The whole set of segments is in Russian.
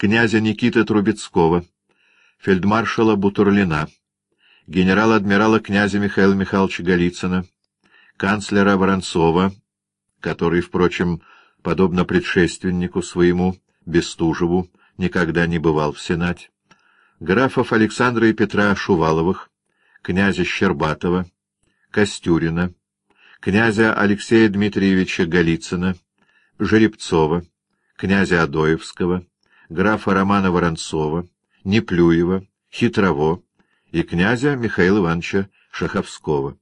князя Никиты Трубецкого, фельдмаршала Бутурлина, генерал-адмирала князя Михаила Михайловича Голицына, канцлера Воронцова, который, впрочем, подобно предшественнику своему, Бестужеву, никогда не бывал в Сенате, графов Александра и Петра Шуваловых, князя Щербатова, Костюрина, князя Алексея Дмитриевича Голицына, Жеребцова, князя Адоевского, графа Романа Воронцова, Неплюева, Хитрово и князя Михаила Ивановича Шаховского.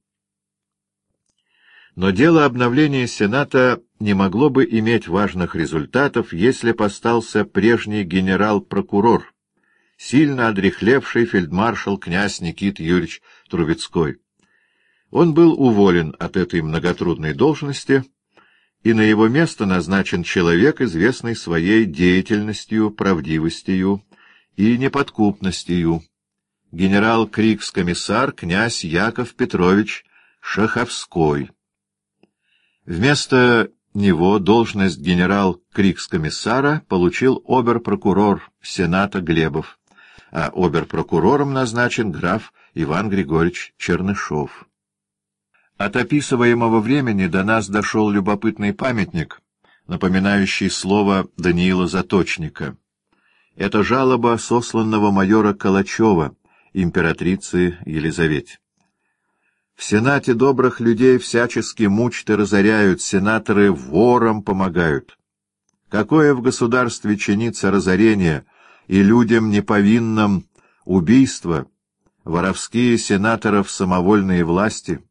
Но дело обновления Сената не могло бы иметь важных результатов, если б остался прежний генерал-прокурор, сильно одрехлевший фельдмаршал князь Никит Юрьевич Трубецкой. Он был уволен от этой многотрудной должности, и на его место назначен человек, известный своей деятельностью, правдивостью и неподкупностью, генерал Крикс-комиссар князь Яков Петрович Шаховской. Вместо него должность генерал Крикс-комиссара получил обер-прокурор Сената Глебов, а обер-прокурором назначен граф Иван Григорьевич Чернышов. От описываемого времени до нас дошел любопытный памятник, напоминающий слово Даниила Заточника. Это жалоба сосланного майора Калачева, императрицы Елизавете. В Сенате добрых людей всячески мучат и разоряют, сенаторы ворам помогают. Какое в государстве чинится разорение и людям неповинным убийство, воровские сенаторов самовольные власти —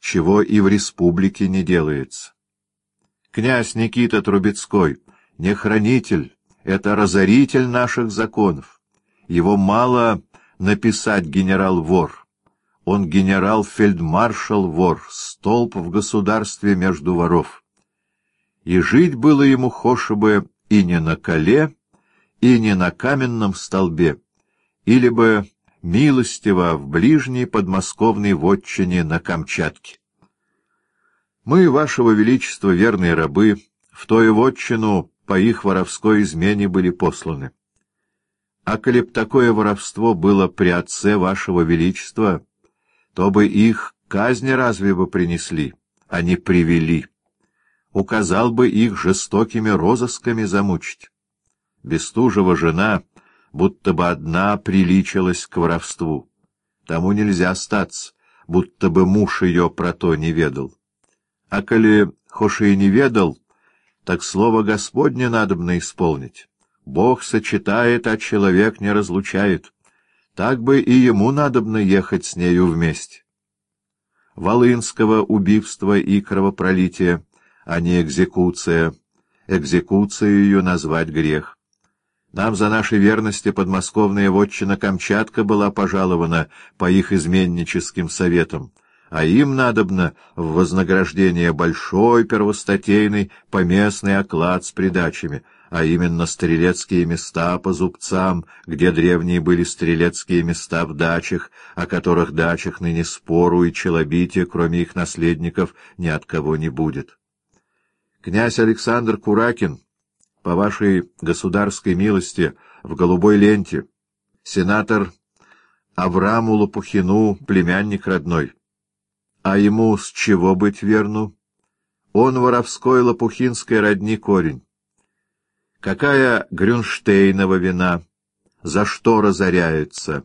чего и в республике не делается. Князь Никита Трубецкой не хранитель, это разоритель наших законов. Его мало написать генерал-вор. Он генерал-фельдмаршал-вор, столб в государстве между воров. И жить было ему хоше бы и не на коле, и не на каменном столбе, или бы милостиво в ближней подмосковной вотчине на Камчатке. Мы, Вашего Величества, верные рабы, в тою вотчину по их воровской измене были посланы. А коли б такое воровство было при отце Вашего Величества, то бы их казни разве бы принесли, а не привели. Указал бы их жестокими розысками замучить. Бестужева жена — будто бы одна приличилась к воровству. Тому нельзя остаться, будто бы муж ее про то не ведал. А коли хош и не ведал, так слово Господне надобно исполнить. Бог сочетает, а человек не разлучает. Так бы и ему надобно ехать с нею вместе. Волынского убийства и кровопролития, а не экзекуция. Экзекуцию ее назвать грех. Нам за нашей верности подмосковная вотчина Камчатка была пожалована по их изменническим советам, а им надобно в вознаграждение большой первостатейный поместный оклад с придачами, а именно стрелецкие места по зубцам, где древние были стрелецкие места в дачах, о которых дачах ныне спору и челобития, кроме их наследников, ни от кого не будет. Князь Александр Куракин — по вашей государской милости, в голубой ленте. Сенатор Авраму Лопухину, племянник родной. А ему с чего быть верну? Он воровской лопухинской родни корень. Какая Грюнштейнова вина? За что разоряется?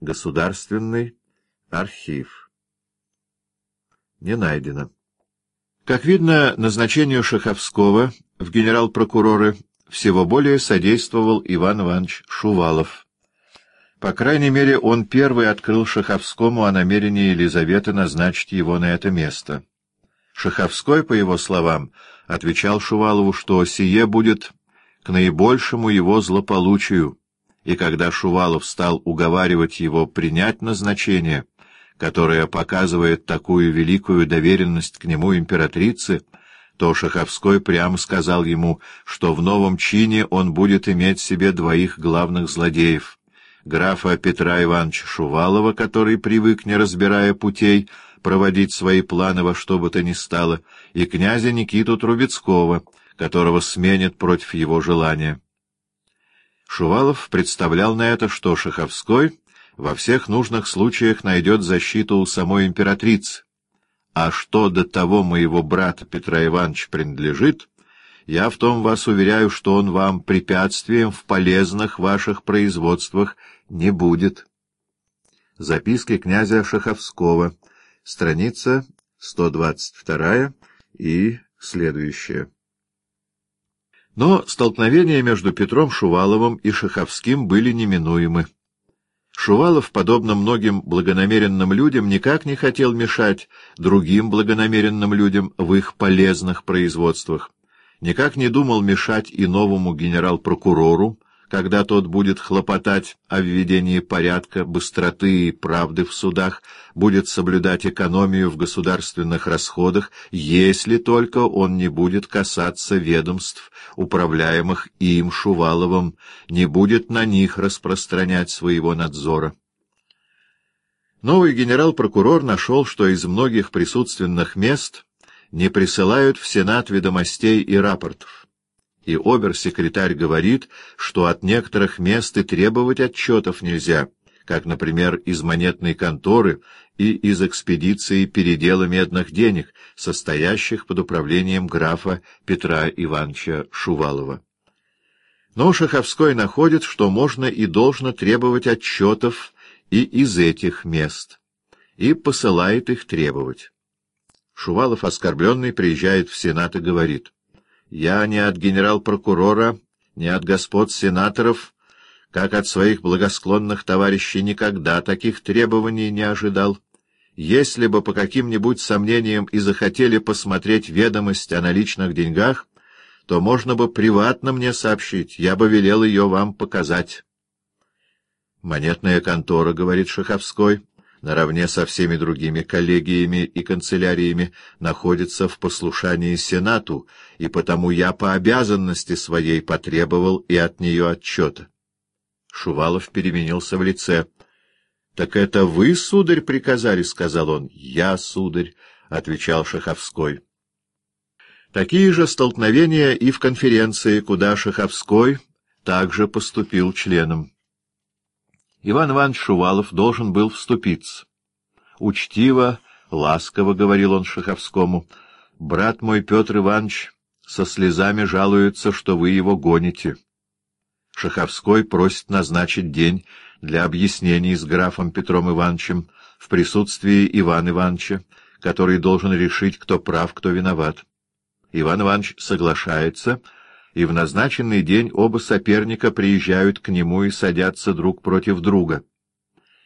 Государственный архив. Не найдено. Как видно, назначению Шаховского в генерал-прокуроры всего более содействовал Иван Иванович Шувалов. По крайней мере, он первый открыл Шаховскому о намерении Елизаветы назначить его на это место. Шаховской, по его словам, отвечал Шувалову, что сие будет к наибольшему его злополучию, и когда Шувалов стал уговаривать его принять назначение, которая показывает такую великую доверенность к нему императрицы, то Шаховской прямо сказал ему, что в новом чине он будет иметь себе двоих главных злодеев — графа Петра Ивановича Шувалова, который привык, не разбирая путей, проводить свои планы во что бы то ни стало, и князя Никиту Трубецкого, которого сменит против его желания. Шувалов представлял на это, что Шаховской во всех нужных случаях найдет защиту у самой императрицы, а что до того моего брата Петра Ивановича принадлежит, я в том вас уверяю, что он вам препятствием в полезных ваших производствах не будет. Записки князя Шаховского, страница 122 и следующая. Но столкновения между Петром Шуваловым и Шаховским были неминуемы. Шувалов, подобно многим благонамеренным людям, никак не хотел мешать другим благонамеренным людям в их полезных производствах, никак не думал мешать и новому генерал-прокурору, когда тот будет хлопотать о введении порядка, быстроты и правды в судах, будет соблюдать экономию в государственных расходах, если только он не будет касаться ведомств, управляемых им Шуваловым, не будет на них распространять своего надзора. Новый генерал-прокурор нашел, что из многих присутственных мест не присылают в Сенат ведомостей и рапортов и обер-секретарь говорит, что от некоторых мест и требовать отчетов нельзя, как, например, из монетной конторы и из экспедиции передела медных денег, состоящих под управлением графа Петра Ивановича Шувалова. Но Шаховской находит, что можно и должно требовать отчетов и из этих мест, и посылает их требовать. Шувалов, оскорбленный, приезжает в Сенат и говорит — я ни от генерал-прокурора, ни от господ сенаторов, как от своих благосклонных товарищей, никогда таких требований не ожидал. Если бы по каким-нибудь сомнениям и захотели посмотреть ведомость о наличных деньгах, то можно бы приватно мне сообщить, я бы велел ее вам показать. Монетная контора, — говорит Шаховской, наравне со всеми другими коллегиями и канцеляриями, находится в послушании Сенату, и потому я по обязанности своей потребовал и от нее отчета. Шувалов переменился в лице. — Так это вы, сударь, приказали? — сказал он. — Я, сударь, — отвечал Шаховской. Такие же столкновения и в конференции, куда Шаховской также поступил членом. Иван Иванович Шувалов должен был вступиться. Учтиво, ласково говорил он Шаховскому, — брат мой Петр Иванович со слезами жалуется, что вы его гоните. Шаховской просит назначить день для объяснений с графом Петром Ивановичем в присутствии Ивана Ивановича, который должен решить, кто прав, кто виноват. Иван Иванович соглашается — и в назначенный день оба соперника приезжают к нему и садятся друг против друга —